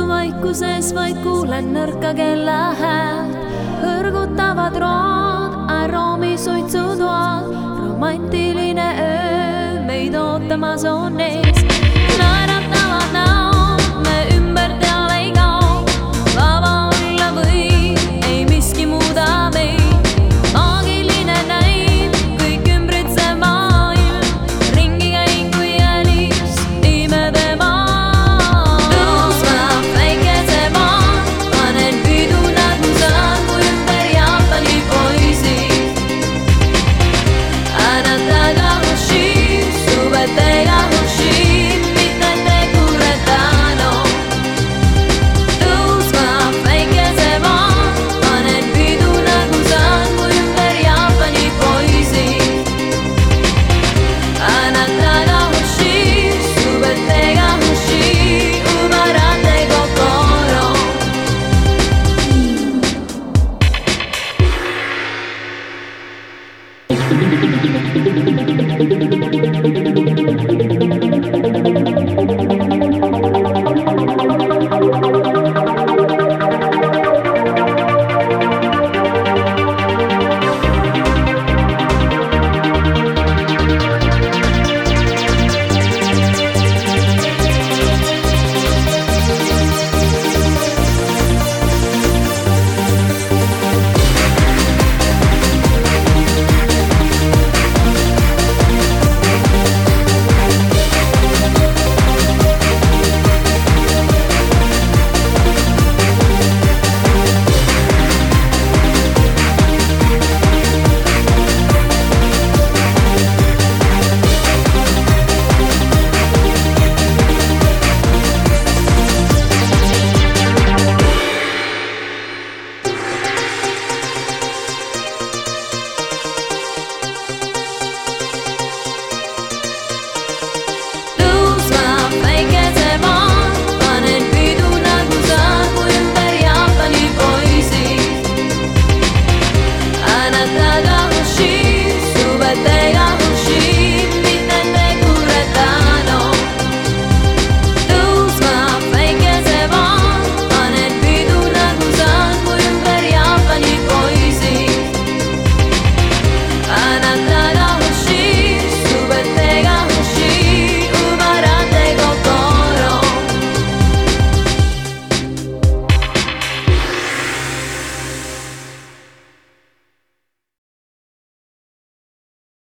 valguses vaid kuulen nõrka kella häält. hõrgutavad rood, aroomi suitsutoad, romantiline öö meid ootamas on ees. Gracias.